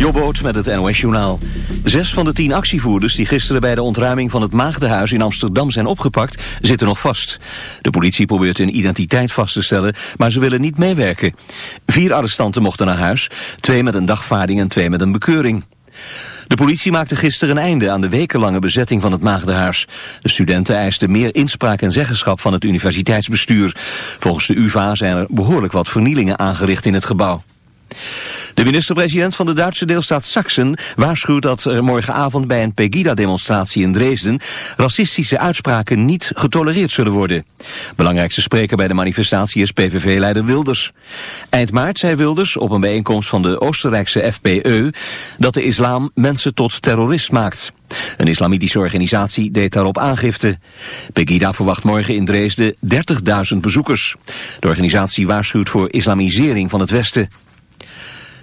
Jobboot met het NOS-journaal. Zes van de tien actievoerders die gisteren bij de ontruiming van het Maagdenhuis in Amsterdam zijn opgepakt, zitten nog vast. De politie probeert hun identiteit vast te stellen, maar ze willen niet meewerken. Vier arrestanten mochten naar huis, twee met een dagvaarding en twee met een bekeuring. De politie maakte gisteren een einde aan de wekenlange bezetting van het Maagdenhuis. De studenten eisten meer inspraak en zeggenschap van het universiteitsbestuur. Volgens de UvA zijn er behoorlijk wat vernielingen aangericht in het gebouw. De minister-president van de Duitse deelstaat Sachsen waarschuwt dat er morgenavond bij een Pegida-demonstratie in Dresden racistische uitspraken niet getolereerd zullen worden. Belangrijkste spreker bij de manifestatie is PVV-leider Wilders. Eind maart zei Wilders op een bijeenkomst van de Oostenrijkse FPE dat de islam mensen tot terrorist maakt. Een islamitische organisatie deed daarop aangifte. Pegida verwacht morgen in Dresden 30.000 bezoekers. De organisatie waarschuwt voor islamisering van het Westen.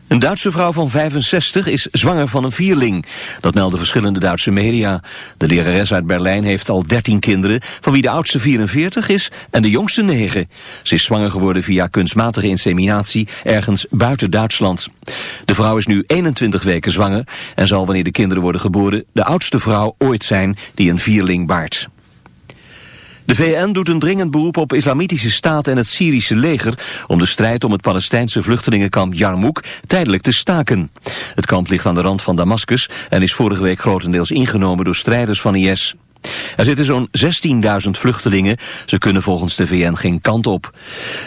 Een Duitse vrouw van 65 is zwanger van een vierling. Dat melden verschillende Duitse media. De lerares uit Berlijn heeft al 13 kinderen, van wie de oudste 44 is en de jongste 9. Ze is zwanger geworden via kunstmatige inseminatie ergens buiten Duitsland. De vrouw is nu 21 weken zwanger en zal wanneer de kinderen worden geboren de oudste vrouw ooit zijn die een vierling baart. De VN doet een dringend beroep op islamitische staat en het Syrische leger om de strijd om het Palestijnse vluchtelingenkamp Yarmouk tijdelijk te staken. Het kamp ligt aan de rand van Damascus en is vorige week grotendeels ingenomen door strijders van IS. Er zitten zo'n 16.000 vluchtelingen. Ze kunnen volgens de VN geen kant op.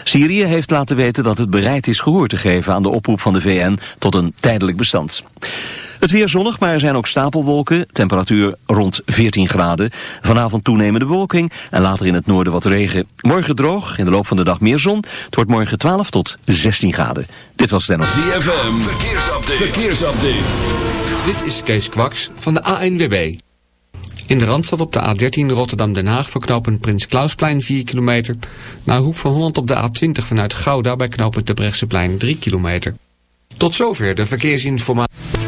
Syrië heeft laten weten dat het bereid is gehoor te geven aan de oproep van de VN tot een tijdelijk bestand. Het weer zonnig, maar er zijn ook stapelwolken. Temperatuur rond 14 graden. Vanavond toenemende bewolking en later in het noorden wat regen. Morgen droog, in de loop van de dag meer zon. Het wordt morgen 12 tot 16 graden. Dit was Dennis. ZFM, verkeersupdate. verkeersupdate. Dit is Kees Kwaks van de ANWB. In de Randstad op de A13 Rotterdam-Den Haag verknopen Prins Klausplein 4 kilometer. Naar Hoek van Holland op de A20 vanuit Gouda bij knopen de Brechtseplein 3 kilometer. Tot zover de verkeersinformatie.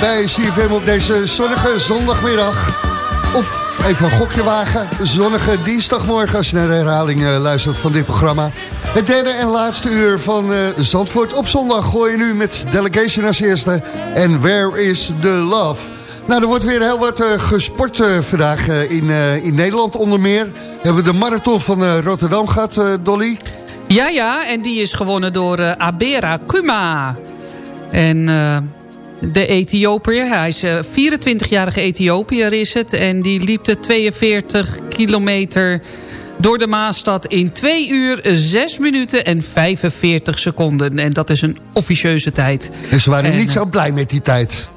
bij CFM op deze zonnige zondagmiddag. Of even een gokje wagen. Zonnige dinsdagmorgen als je naar de herhaling eh, luistert van dit programma. Het derde en laatste uur van eh, Zandvoort op zondag gooi je nu met Delegation als eerste. En Where is the Love? Nou, er wordt weer heel wat eh, gesport vandaag in, in Nederland onder meer. Hebben we de marathon van Rotterdam gehad, eh, Dolly? Ja, ja, en die is gewonnen door Abera Kuma. En de Ethiopiër, hij is eh, 24-jarige Ethiopiër is het. En die liep de 42 kilometer door de Maastad in 2 uur, 6 minuten en 45 seconden. En dat is een officieuze tijd. En ze waren En, niet eh, zo blij met die tijd.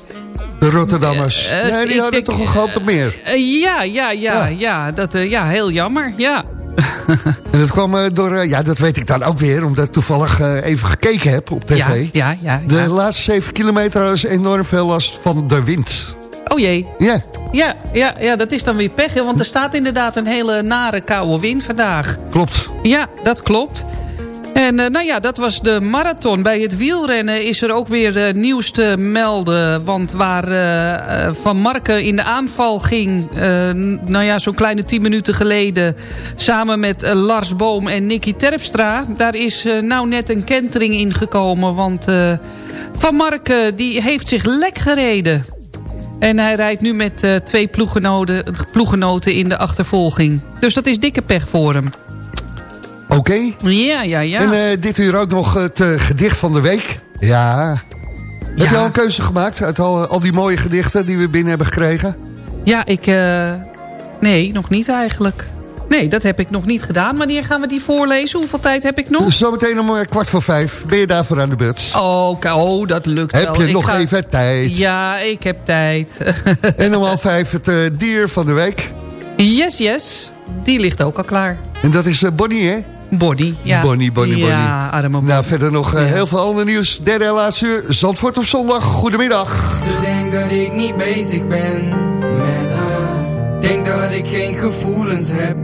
De Rotterdammers. Eh, eh, nee, die hadden denk, toch een gehoopt op meer. Eh, ja, ja, ja, Ja. ja, dat, eh, ja, heel jammer, ja. En dat kwam eh, door, eh, ja, dat weet ik dan ook weer, omdat ik toevallig eh, even gekeken heb op tv. Ja, ja, ja. De laatste 7 kilometer ze enorm veel last van de wind. Oh jee. Ja, Ja, ja, ja, dat is dan weer pech, hè, want er staat inderdaad een hele nare koude wind vandaag. klopt. Ja, dat klopt. En eh, nou ja, dat was de marathon. Bij het wielrennen is er ook weer eh, nieuws te melden. Want waar eh, Van Marken in de aanval ging... nou ja, zo'n kleine tien minuten geleden... samen met Lars Boom en Nicky Terpstra... daar is nou net een kentering ingekomen. Want Van Marken die heeft zich lek gereden. En hij rijdt nu met twee ploegenoten in de achtervolging. Dus dat is dikke pech voor hem. Oké. Ja, ja, ja. En eh, dit uur ook nog het eh, gedicht van de week. Ja. Heb je al een keuze gemaakt uit al, al die mooie gedichten die we binnen hebben gekregen? Ja, ik... eh, nee, nog niet eigenlijk. Nee, dat heb ik nog niet gedaan. Wanneer gaan we die voorlezen? Hoeveel tijd heb ik nog? Zometeen om eh, kwart voor vijf ben je daarvoor aan de beurt. Oh, oké, oh dat lukt wel. heb je Ik nog ga- even tijd? Ja, ik heb tijd. En om half vijf het eh, dier van de week. yes, yes. Die ligt ook al klaar. En dat is eh, Bonnie, hè? Bonnie, ja. Bonnie, Bonnie, Bonnie. Ja, arme Bonnie. Nou, verder nog eh, Ja. heel veel ander nieuws. Derde en laatste uur, Zandvoort op zondag. Goedemiddag. Ze denkt dat ik niet bezig ben met haar. Denk dat ik geen gevoelens heb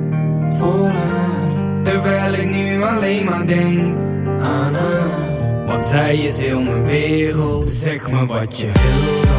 voor haar. Terwijl ik nu alleen maar denk aan haar. Want zij is heel mijn wereld. Zeg me wat je wil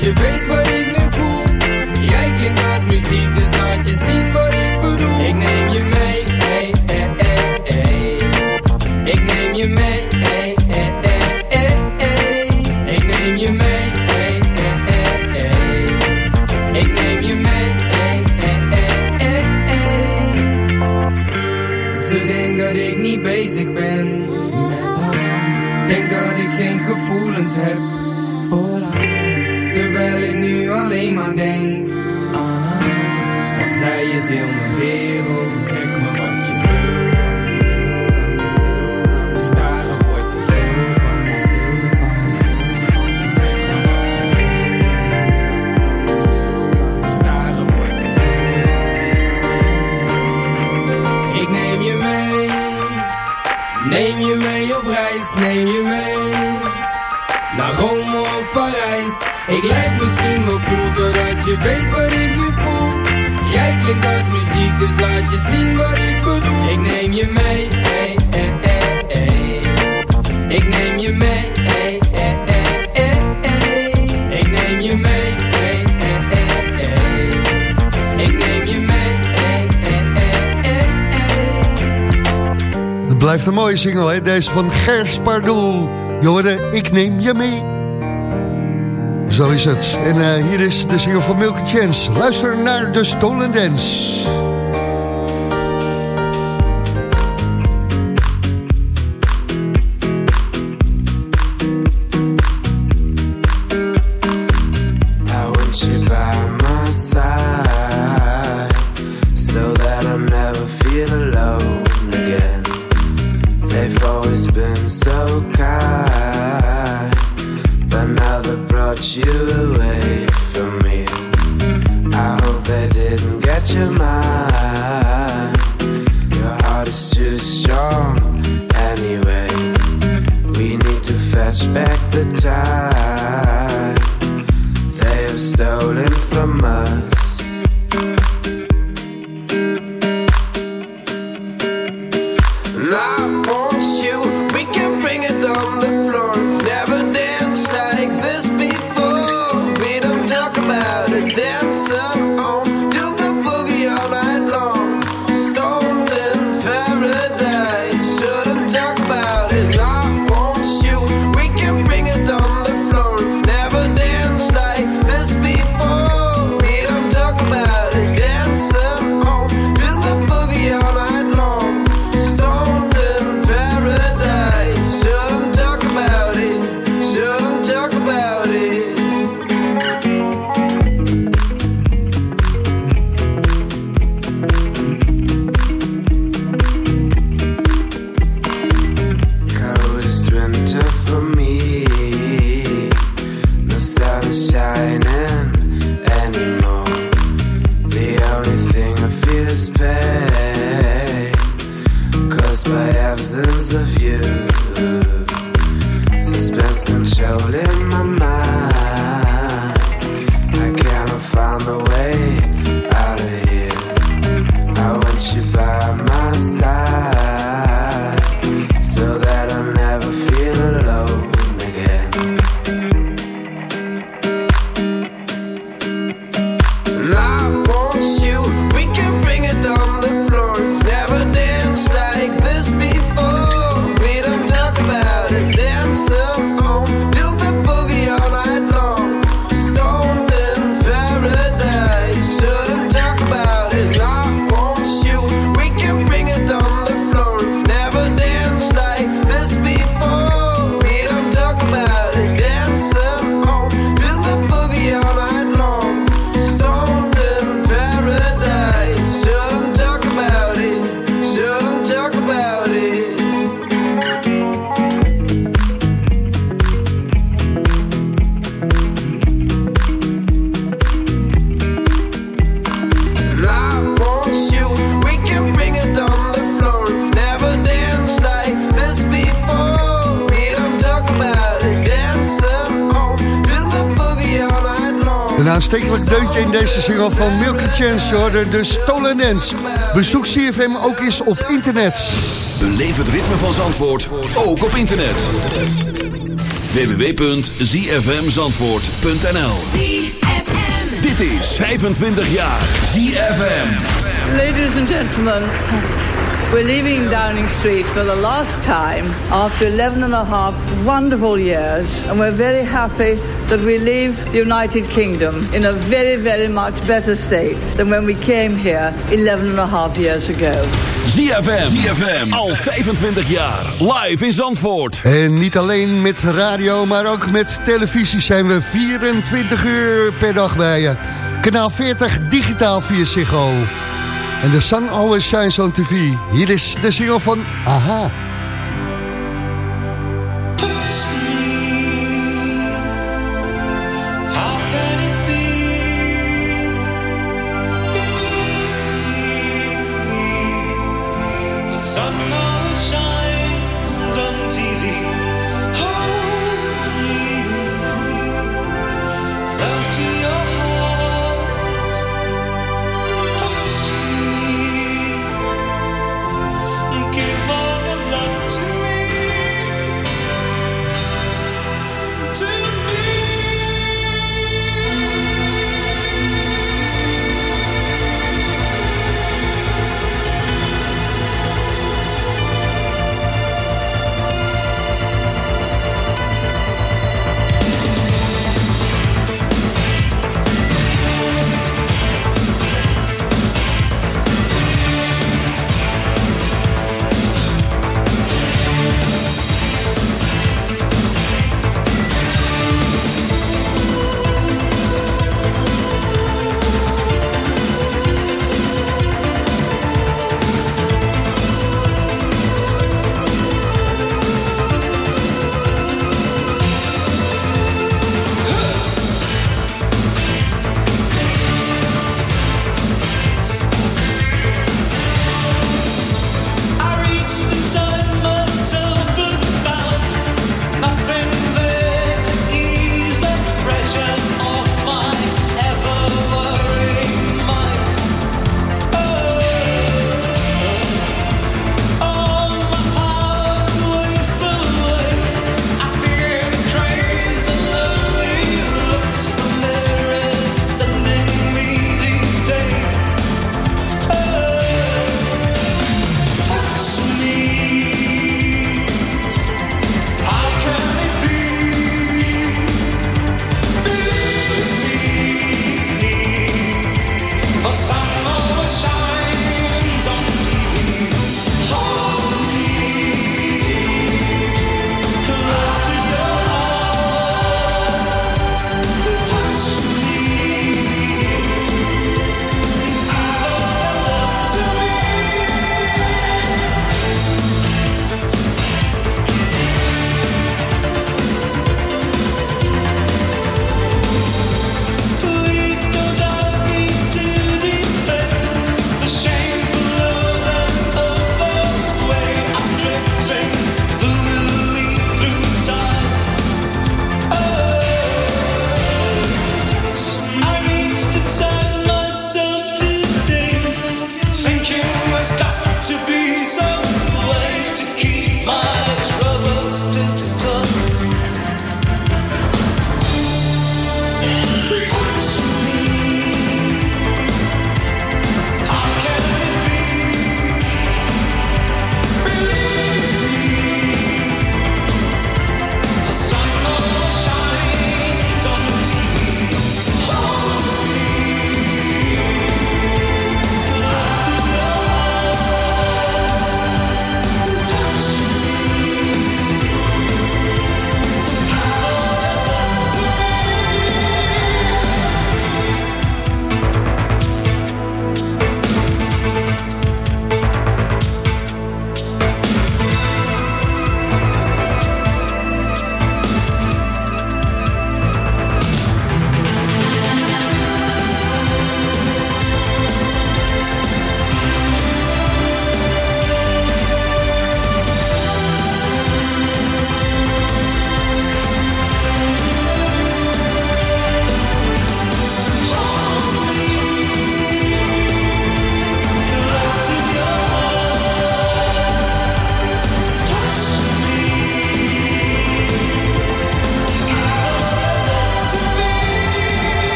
je weet wat ik nu voel Jij klinkt als muziek Dus laat je zien wat ik bedoel Ik neem je mee hey, hey, hey. Ik neem je mee hey, hey, hey. Ik neem je mee hey, hey, hey. Ik neem je mee hey, hey, hey, hey. Ze denkt dat ik niet bezig ben. Denk dat ik geen gevoelens heb voor wil dan. Staren word ik stil van. Ik neem je mee, neem je mee op reis, neem je mee naar Rome of Parijs. Ik lijk misschien wel cool doordat je weet wat ik klinkt als muziek, dus laat je zien wat ik bedoel. Ik neem je mee, hey, hey, hey, hey. Ik neem je mee, hey, hey, hey, hey, hey. Ik neem je mee, hey, hey, hey, hey. Ik neem je mee, hey, hey, hey, hey. Het blijft een mooie single, hè? Deze van Gers Pardoel. Je hoorde, ik neem je mee. Zo is het. En eh, hier is de single van Milky Chance. Luister naar de Stolen Dance. Your mind. Your heart is too strong anyway. We need to fetch back the time CFM ook eens op internet. Beleef het ritme van Zandvoort, ook op internet. www.zfmzandvoort.nl Dit is 25 jaar ZFM. Ladies and gentlemen, we're leaving Downing Street for the last time after 11 and a half wonderful years. And we're very happy that we leave the United Kingdom in a very, very much better state than when we came here 11 and a half years ago. ZFM, ZFM, al 25 jaar, live in Zandvoort. En niet alleen met radio, maar ook met televisie zijn we 24 uur per dag bij je. Kanaal 40 digitaal via Ziggo. En de sun always shines on TV. Hier is de single van Aha.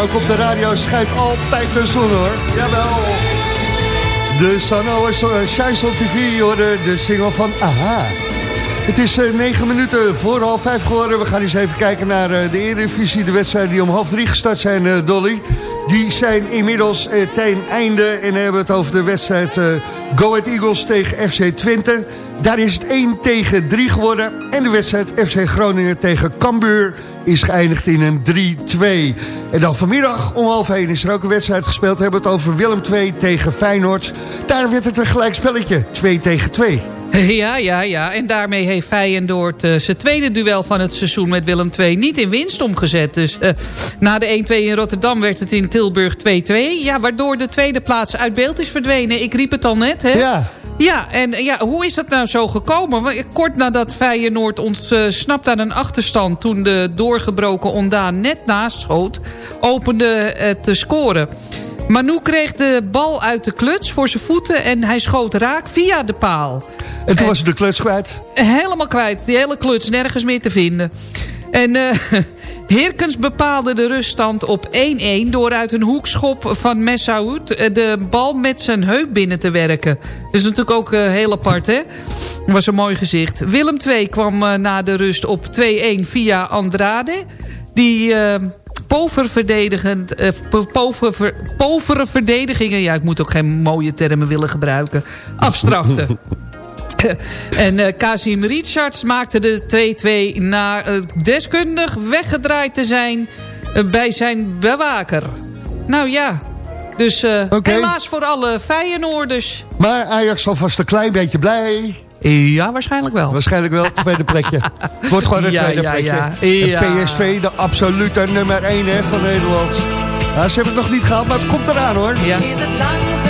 Ook op de radio schijnt altijd de zon hoor. Jawel. De Sun Always Shines on TV, je hoorde de single van Aha. Het is eh, negen minuten voor half vijf geworden. We gaan eens even kijken naar eh, de Eredivisie. De wedstrijden die om half drie gestart zijn, eh, Dolly. Die zijn inmiddels eh, ten einde. En dan hebben we het over de wedstrijd eh, Go Ahead Eagles tegen FC Twente. Daar is het 1 tegen 3 geworden. En de wedstrijd FC Groningen tegen Cambuur is geëindigd in een 3-2. En dan vanmiddag om half 1 is er ook een wedstrijd gespeeld. We hebben het over Willem 2 tegen Feyenoord. Daar werd het een gelijk spelletje, 2 tegen 2. Ja, ja, ja. En daarmee heeft Feyenoord uh, zijn tweede duel van het seizoen met Willem II niet in winst omgezet. Dus uh, na de 1-2 in Rotterdam werd het in Tilburg 2-2. Ja, waardoor de tweede plaats uit beeld is verdwenen. Ik riep het al net, hè? Ja. Ja, en ja, hoe is dat nou zo gekomen? Kort nadat Feyenoord ontsnapt aan een achterstand... toen de doorgebroken Ondaan net naast schoot... opende het te scoren. Manu kreeg de bal uit de kluts voor zijn voeten... en hij schoot raak via de paal. En toen was hij de kluts kwijt. Helemaal kwijt. Die hele kluts nergens meer te vinden. En uh, Heerkens bepaalde de ruststand op 1-1... door uit een hoekschop van Messaoud de bal met zijn heup binnen te werken. Is natuurlijk ook uh, heel apart, hè? Was een mooi gezicht. Willem II kwam uh, na de rust op 2-1 via Andrade... die pover verdedigend, uh, pover, ver, povere verdedigingen... ja, ik moet ook geen mooie termen willen gebruiken... afstrafte. en uh, Kazim Richards maakte de 2-2 na uh, deskundig weggedraaid te zijn uh, bij zijn bewaker. Nou ja, dus okay. helaas voor alle Feyenoorders. Maar Ajax zal vast een klein beetje blij... Ja, waarschijnlijk wel. Waarschijnlijk wel, tweede plekje. Het wordt gewoon het ja, tweede ja, plekje. Ja. En PSV, de absolute nummer 1 hè, van Nederland. Ze hebben het nog niet gehad, maar het komt eraan hoor. Ja. Is het lang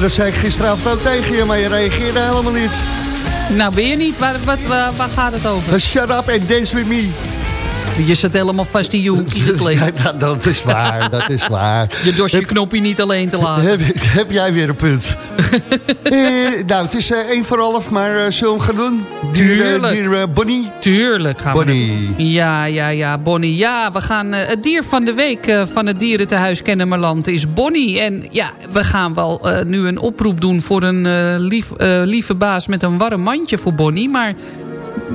Dat zei ik gisteravond ook tegen je, maar je reageerde helemaal niet. Nou, ben je niet. Waar, wat, waar, waar gaat het over? Shut up and dance with me. Je zit helemaal vast in je hoekje gekleed. Ja, dat, dat is waar, dat is waar. Je dorst je knopje niet alleen te laten. Heb, heb jij weer een punt? Eh, nou, het is eh, één voor half, maar eh, zullen we hem gaan doen? Tuurlijk. dier, Bonnie? Tuurlijk gaan we Bonnie. doen. Ja, ja, ja, Bonnie. Ja, we gaan... het dier van de week van het dierentehuis Kennemerland is Bonnie. En ja, we gaan wel nu een oproep doen voor een lief, lieve baas met een warm mandje voor Bonnie. Maar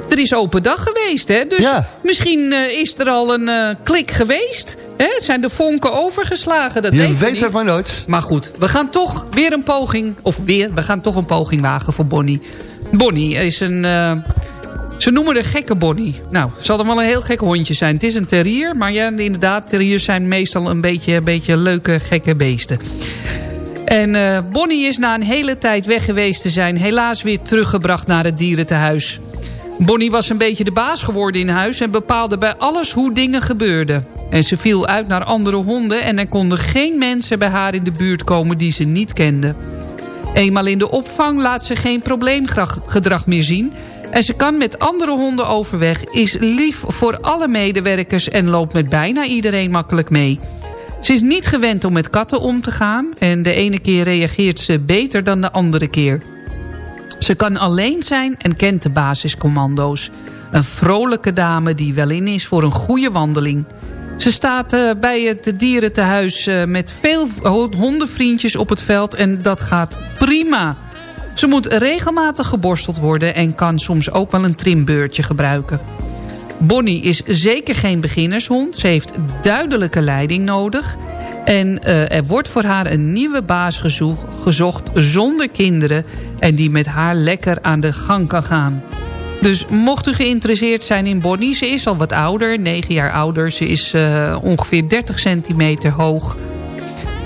er is open dag geweest, hè? Dus Ja. misschien is er al een klik geweest. Hè? Zijn de vonken overgeslagen? Dat Je weet het maar nooit. Maar goed, we gaan toch weer een poging... Of weer, we gaan toch een poging wagen voor Bonnie. Bonnie is een... eh, ze noemen de gekke Bonnie. Nou, zal er wel een heel gek hondje zijn. Het is een terrier, maar ja, inderdaad, terriers zijn meestal een beetje, een beetje leuke, gekke beesten. En eh, Bonnie is na een hele tijd weg geweest te zijn... helaas weer teruggebracht naar het dierentehuis. Bonnie was een beetje de baas geworden in huis... en bepaalde bij alles hoe dingen gebeurden. En ze viel uit naar andere honden... en er konden geen mensen bij haar in de buurt komen die ze niet kende. Eenmaal in de opvang laat ze geen probleemgedrag meer zien... en ze kan met andere honden overweg... is lief voor alle medewerkers en loopt met bijna iedereen makkelijk mee... Ze is niet gewend om met katten om te gaan... en de ene keer reageert ze beter dan de andere keer. Ze kan alleen zijn en kent de basiscommando's. Een vrolijke dame die wel in is voor een goede wandeling. Ze staat eh, bij het dierentehuis eh, met veel ho- hondenvriendjes op het veld... en dat gaat prima. Ze moet regelmatig geborsteld worden... en kan soms ook wel een trimbeurtje gebruiken. Bonnie is zeker geen beginnershond. Ze heeft duidelijke leiding nodig. En eh, er wordt voor haar een nieuwe baas gezoek- gezocht zonder kinderen... en die met haar lekker aan de gang kan gaan. Dus mocht u geïnteresseerd zijn in Bonnie... ze is al wat ouder, 9 jaar ouder. Ze is eh, ongeveer 30 centimeter hoog.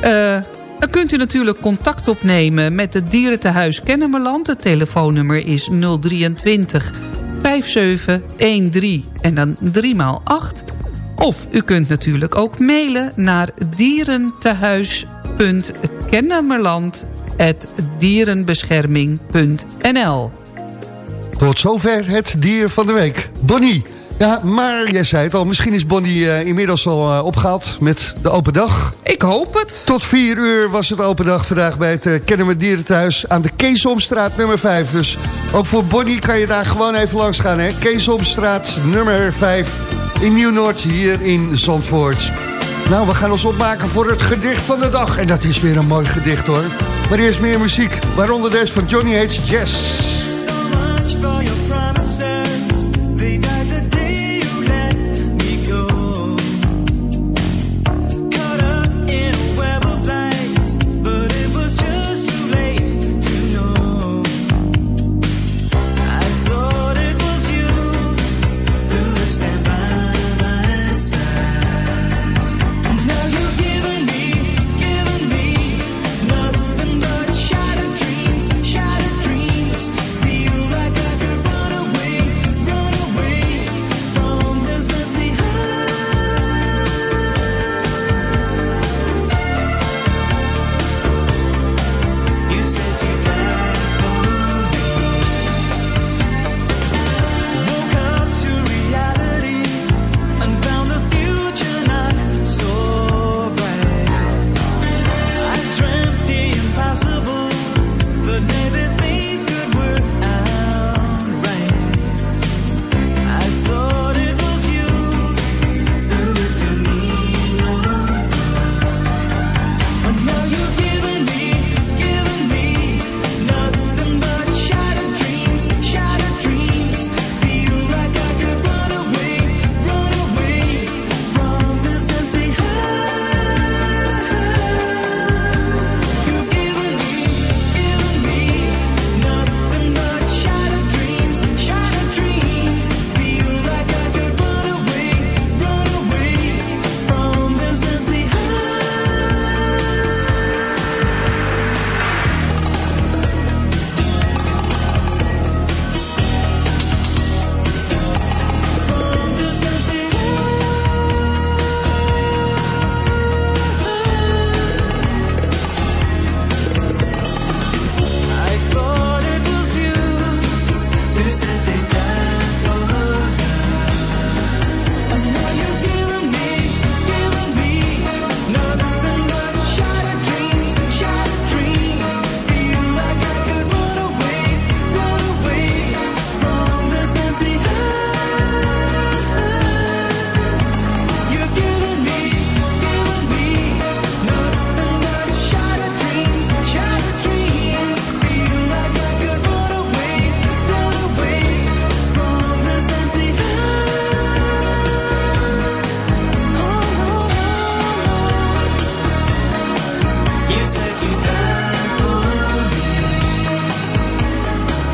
Eh, dan kunt u natuurlijk contact opnemen met het dierentehuis Kennemerland. Het telefoonnummer is 023 5713 en dan 3 x 8. Of u kunt natuurlijk ook mailen naar dierentehuis.kennemerland.dierenbescherming.nl Tot zover het dier van de week. Bonnie. Ja, maar jij zei het al, misschien is Bonnie eh, inmiddels al eh, opgehaald met de open dag. Ik hoop het. Tot vier uur was het open dag vandaag bij het uh, Kennemer Dierenthuis aan de Keesomstraat nummer 5. Dus ook voor Bonnie kan je daar gewoon even langs gaan. Hè? Keesomstraat nummer 5 in Nieuw-Noord hier in Zandvoort. Nou, we gaan ons opmaken voor het gedicht van de dag. En dat is weer een mooi gedicht hoor. Maar eerst meer muziek, waaronder deze van Johnny Hates Jazz.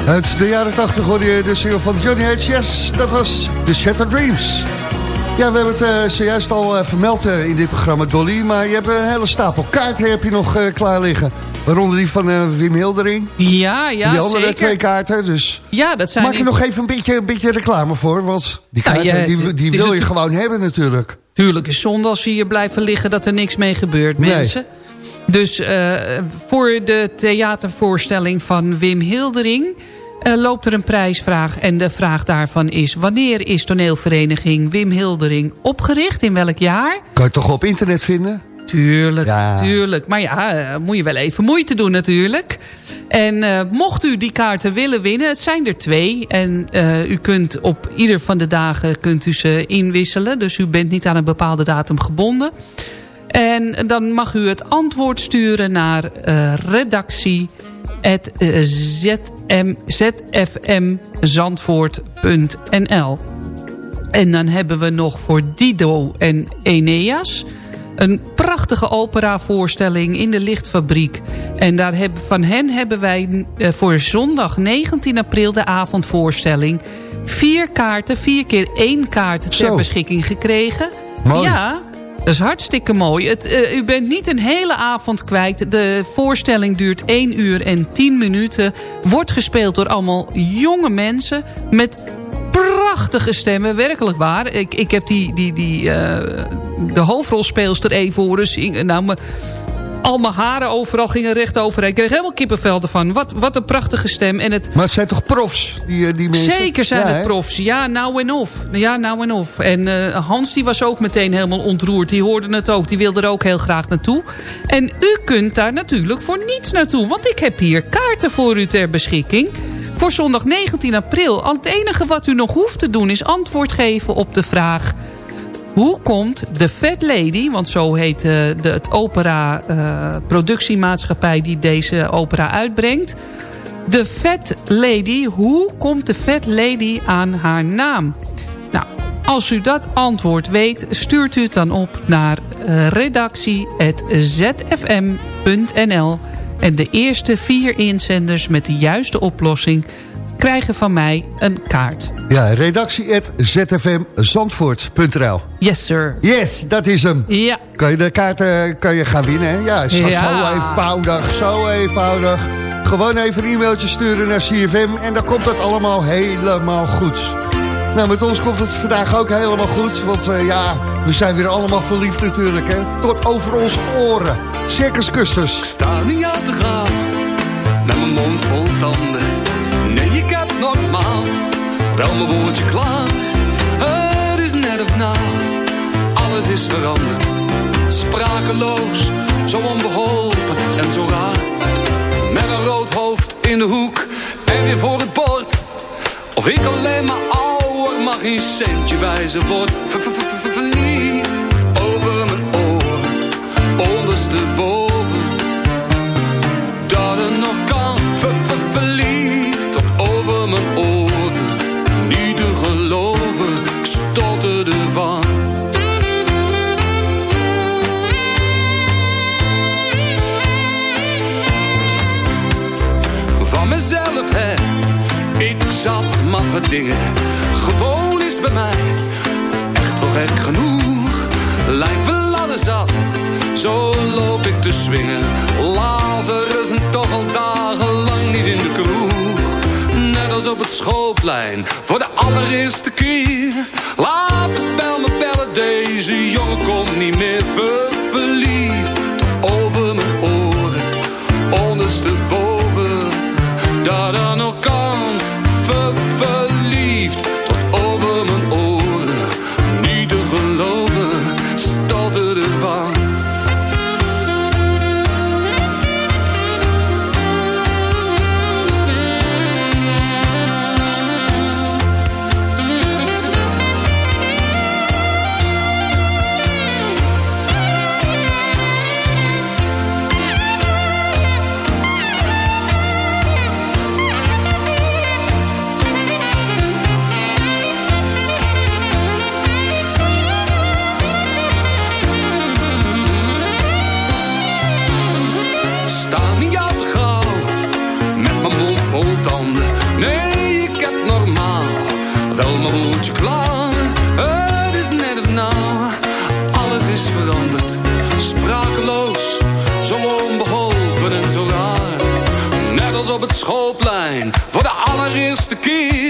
Uit de jaren 80 hoorde je de single van Johnny H. Yes, dat was The Shattered Dreams. Ja, we hebben het eh, zojuist al eh, vermeld eh, in dit programma, Dolly. Maar je hebt een hele stapel kaarten heb je nog klaar liggen. Waaronder die van Wim Hildering. Ja, ja, die andere zeker. twee kaarten. Dus Ja, dat zijn maak er nog even een beetje, een beetje reclame voor. Want die Ja, kaarten die, die wil je gewoon hebben natuurlijk. Tuurlijk is zonde als ze hier blijven liggen dat er niks mee gebeurt, Nee. mensen. Dus voor de theatervoorstelling van Wim Hildering... eh, loopt er een prijsvraag. En de vraag daarvan is... wanneer is toneelvereniging Wim Hildering opgericht? In welk jaar? Kan je toch op internet vinden? Tuurlijk, Ja. tuurlijk. Maar ja, eh, moet je wel even moeite doen natuurlijk. En eh, mocht u die kaarten willen winnen, het zijn er twee. En u kunt op ieder van de dagen kunt u ze inwisselen. Dus u bent niet aan een bepaalde datum gebonden. En dan mag u het antwoord sturen naar eh, redactie zfmzandvoort.nl En dan hebben we nog voor Dido en Eneas... een prachtige operavoorstelling in de Lichtfabriek. En daar hebben, van hen hebben wij eh, voor zondag 19 april de avondvoorstelling... vier kaarten, vier keer één kaart ter Zo. beschikking gekregen. Mooi. Ja, is hartstikke mooi. Het, eh, u bent niet een hele avond kwijt. De voorstelling duurt 1 uur en 10 minuten. Wordt gespeeld door allemaal jonge mensen met prachtige stemmen, werkelijk waar. Ik, ik heb die, die, die, eh, de hoofdrolspeelster even horen zingen. Nou, al mijn haren overal gingen recht overheen. Ik kreeg helemaal kippenvel ervan. Wat, wat een prachtige stem. En het, Maar het zijn toch profs, die, eh, die mensen? Zeker zijn Ja, het profs. Ja, nou en of. Ja, nou en of. En eh, Hans die was ook meteen helemaal ontroerd. Die hoorde het ook. Die wilde er ook heel graag naartoe. En u kunt daar natuurlijk voor niets naartoe. Want ik heb hier kaarten voor u ter beschikking. Voor zondag 19 april. Al Het enige wat u nog hoeft te doen is antwoord geven op de vraag... Hoe komt de Fat Lady, want zo heet eh, de, het opera eh, productiemaatschappij die deze opera uitbrengt. De Fat Lady, hoe komt de Fat Lady aan haar naam? Nou, als u dat antwoord weet, stuurt u het dan op naar eh, redactie.zfm.nl. En de eerste vier inzenders met de juiste oplossing krijgen van mij een kaart. Ja, redactie.zfmzandvoort.nl Yes, sir. Yes, dat is hem. Ja. Kan je de kaarten kan je gaan winnen, hè? Ja, zo, Ja. zo eenvoudig, zo eenvoudig. Gewoon even een e-mailtje sturen naar CFM en dan komt het allemaal helemaal goed. Nou, met ons komt het vandaag ook helemaal goed, want eh, ja, we zijn weer allemaal verliefd natuurlijk, hè? Tot over onze oren. Circus Custers. sta niet aan te gaan Met mijn mond vol tanden Wel mijn woordje klaar. Het is net of na. Alles is veranderd. Sprakeloos, zo onbeholpen en zo raar. Met een rood hoofd in de hoek En weer voor het bord. Of ik alleen maar ouder mag geen centje wijzen Word. Ver- ver- ver- ver- verliefd Over mijn oren ondersteboven. Dat het nog kan, ver, ver, verliefd over mijn oren ik zat maffe dingen. Gewoon is bij mij. Echt wel gek genoeg. Lijkt wel ladder zat, zo loop ik te swingen. Lazarus en toch al dagenlang niet in de kroeg. Net als op het schoolplein, voor de allereerste keer. Laat de bel me bellen, deze jongen komt niet meer ver je. Het is net of na. alles is veranderd. Sprakeloos, zo onbeholpen en zo raar. Net als op het schoolplein, voor de allereerste keer.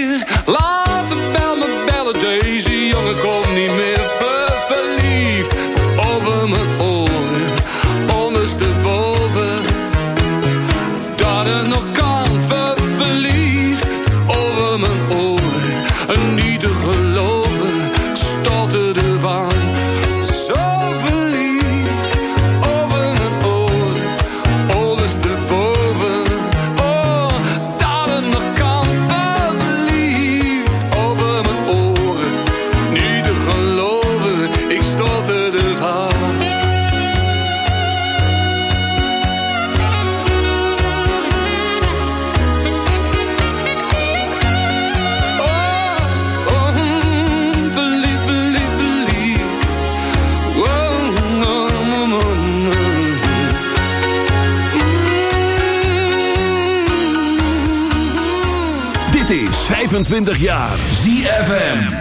20 jaar. ZFM.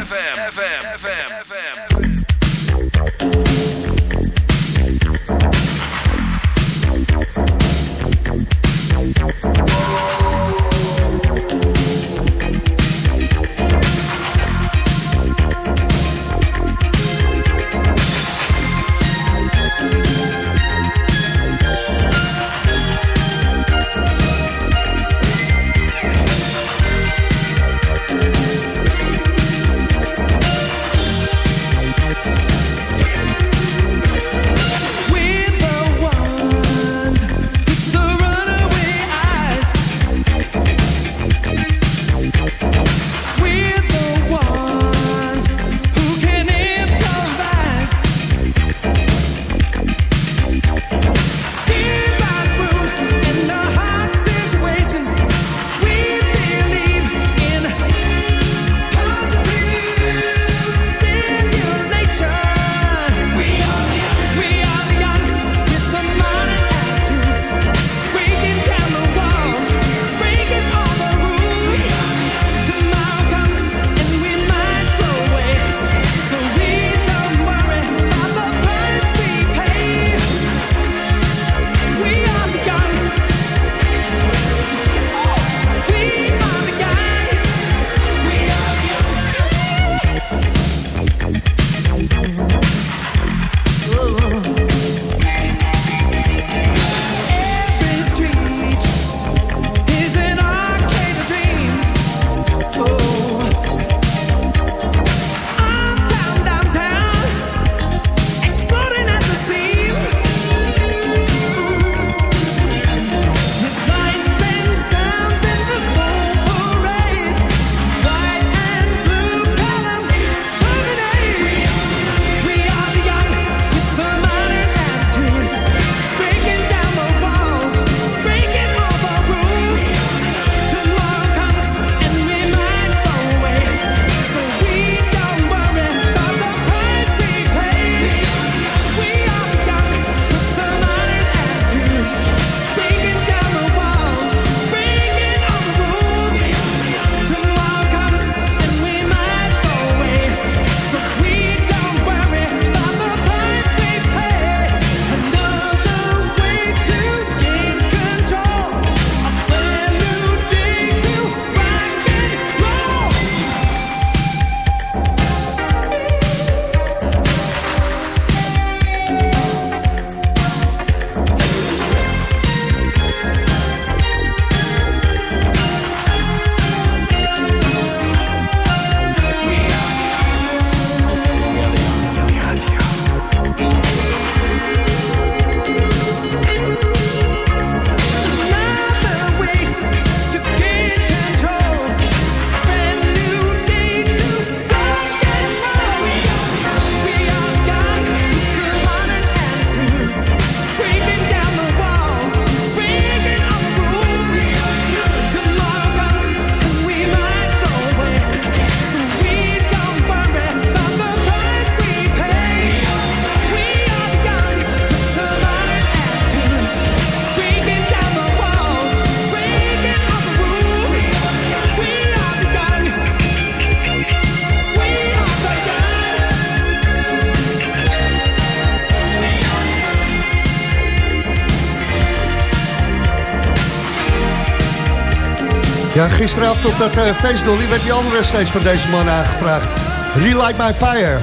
Ja, gisteravond op dat eh, feest, Dolly, werd die andere steeds van deze man aangevraagd. Relight My Fire.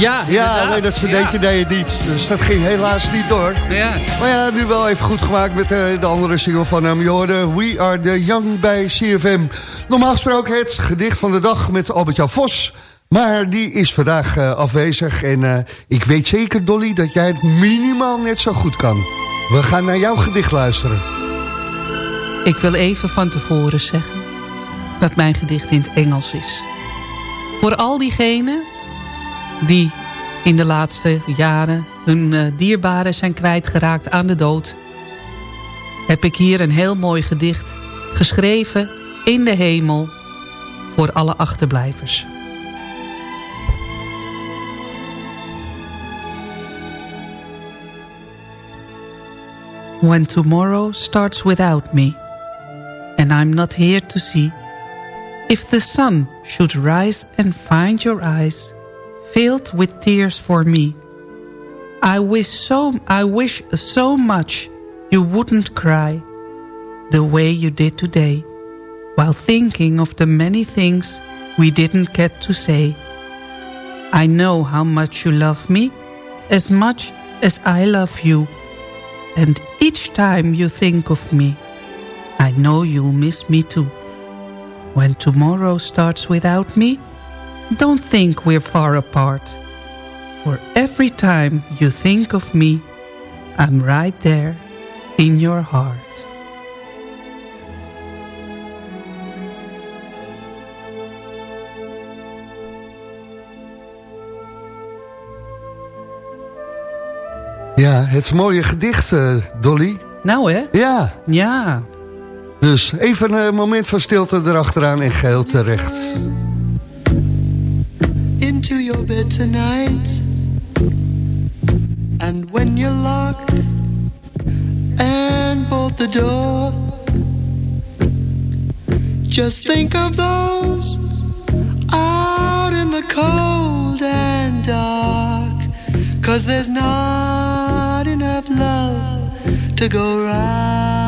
Ja, Ja, nee, dat cd'tje deed je niet. Dus dat ging helaas niet door. Ja. Maar ja, nu wel even goed gemaakt met eh, de andere single van hem. Je hoorde We Are The Young bij CFM. Normaal gesproken het gedicht van de dag met Albert-Jan Vos. Maar die is vandaag eh, afwezig. En eh, ik weet zeker, Dolly, dat jij het minimaal net zo goed kan. We gaan naar jouw gedicht luisteren. Ik wil even van tevoren zeggen dat mijn gedicht in het Engels is. Voor al diegenen die in de laatste jaren hun eh, dierbaren zijn kwijtgeraakt aan de dood... heb ik hier een heel mooi gedicht geschreven in de hemel voor alle achterblijvers. When tomorrow starts without me, and I'm not here to see, if the sun should rise and find your eyes filled with tears for me, I wish so, I wish so much you wouldn't cry the way you did today, while thinking of the many things we didn't get to say. I know how much you love me, as much as I love you, and each time you think of me, I know you'll miss me too. When tomorrow starts without me, don't think we're far apart. For every time you think of me, I'm right there in your heart. Ja, het mooie gedicht, eh, Dolly. Nou hè? Ja. Ja. Dus even een moment van stilte erachteraan en geheel terecht. into your bed tonight. And when you lock and bolt the door, just think of those out in the cold and dark. Cause there's not enough love to go round.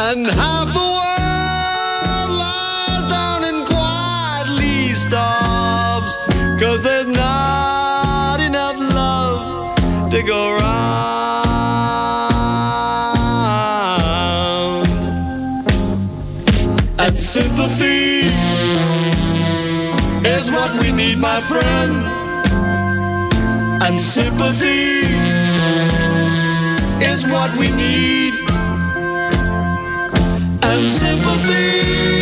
And half the world lies down and quietly starves, cause there's not enough love to go round. And sympathy is what we need, my friend. And sympathy is what we need. Sympathy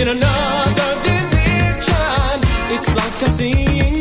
in another dimension. It's like I'm seeing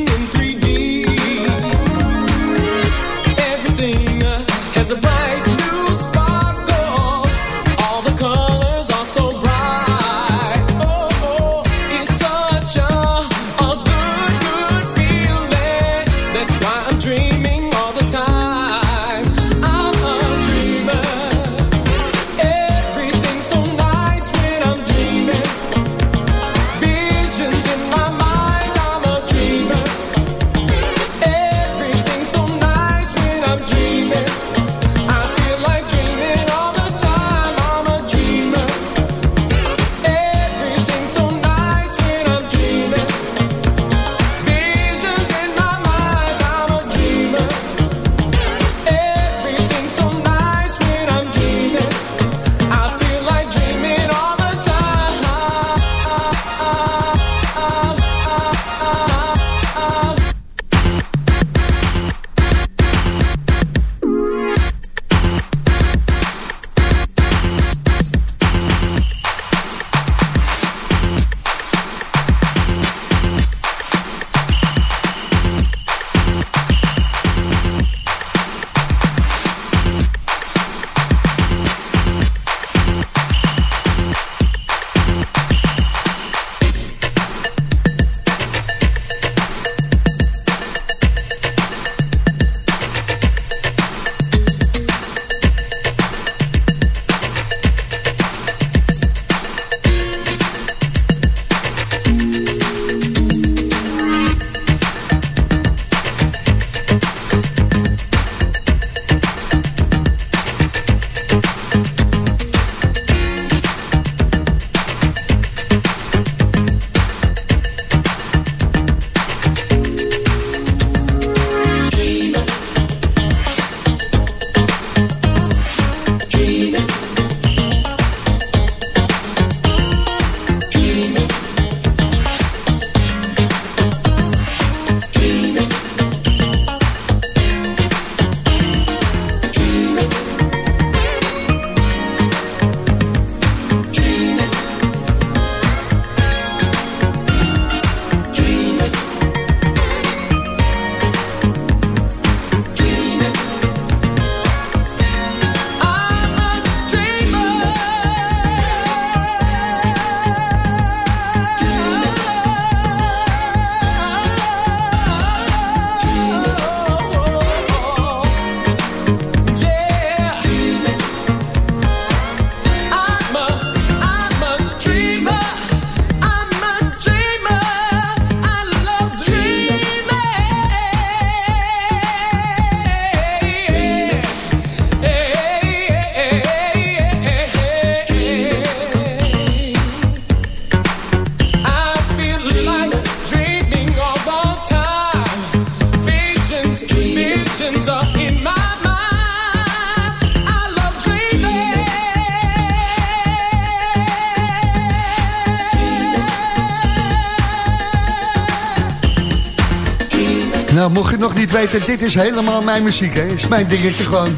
het niet weten, dit is helemaal mijn muziek, hè. is mijn dingetje gewoon.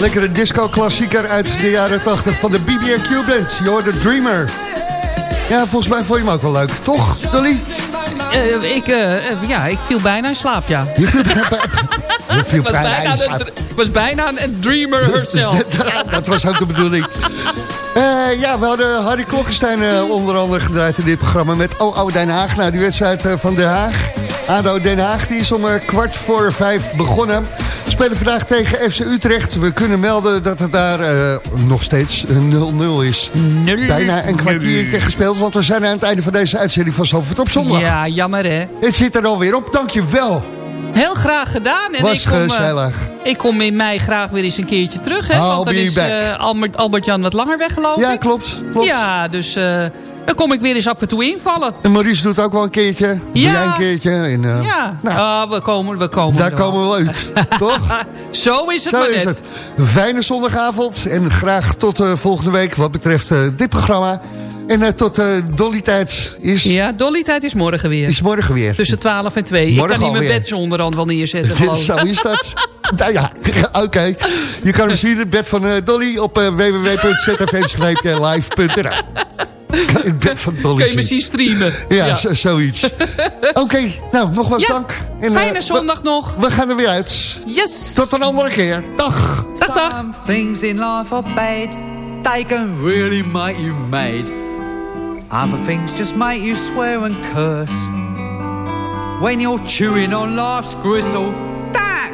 Lekkere disco-klassieker uit de jaren 80 van de BB&Q Band. You're the Dreamer. Ja, volgens mij vond je hem ook wel leuk, toch, Dolly? Eh, ik, eh, eh, ja, ik viel bijna in slaap, ja. Je viel je was, bijna bijna in slaap. een, was bijna een dreamer herself. dat was ook de bedoeling. Ja, we hadden Harry Klokkenstein onder andere gedraaid in dit programma met OO Den Haag. Nou, die wedstrijd van Den Haag. ADO Den Haag, die is om eh, kwart voor vijf begonnen. We spelen vandaag tegen FC Utrecht. We kunnen melden dat het daar eh, nog steeds een 0-0 is. Bijna een kwartiertje gespeeld, want we zijn aan het einde van deze uitzending van Zalvoort op zondag. Ja, jammer hè. Het zit er alweer op, dankjewel. Heel graag gedaan. En Was ik kom, eh, gezellig. ik kom in mei graag weer eens een keertje terug. Hè, I'll want dan is eh, Albert- Albert-Jan wat langer weggelopen. Ja, klopt. klopt. Ja, dus eh, dan kom ik weer eens af en toe invallen. En Maurice doet ook wel een keertje. Ja. jij een keertje. En, eh, ja, nou, Ah, we komen, we komen daar komen we wel uit. toch? Zo is het Zo maar is net. het. Fijne zondagavond. En graag tot eh, volgende week wat betreft eh, dit programma. En tot Dolly tijd is, Ja, Dolly tijd is morgen weer. is morgen weer. Tussen 12 en 2. Morgen ik kan niet mijn bed zonder hand wel neerzetten. Zo is dat. nou ja, oké. Je kan hem zien, het bed van eh, Dolly op uh, www.zfm-live.nl Het bed van Dolly Kun je zien streamen. Ja, Ja. zo- zoiets. Oké, nou, nogmaals Ja, dank. En, eh, Fijne zondag nog. We, gaan er weer uit. Yes. Tot een andere keer. Dag. Dag, dag. Some things in life are bad. They can really make you mad. Other things just make you swear and curse. When you're chewing on life's gristle,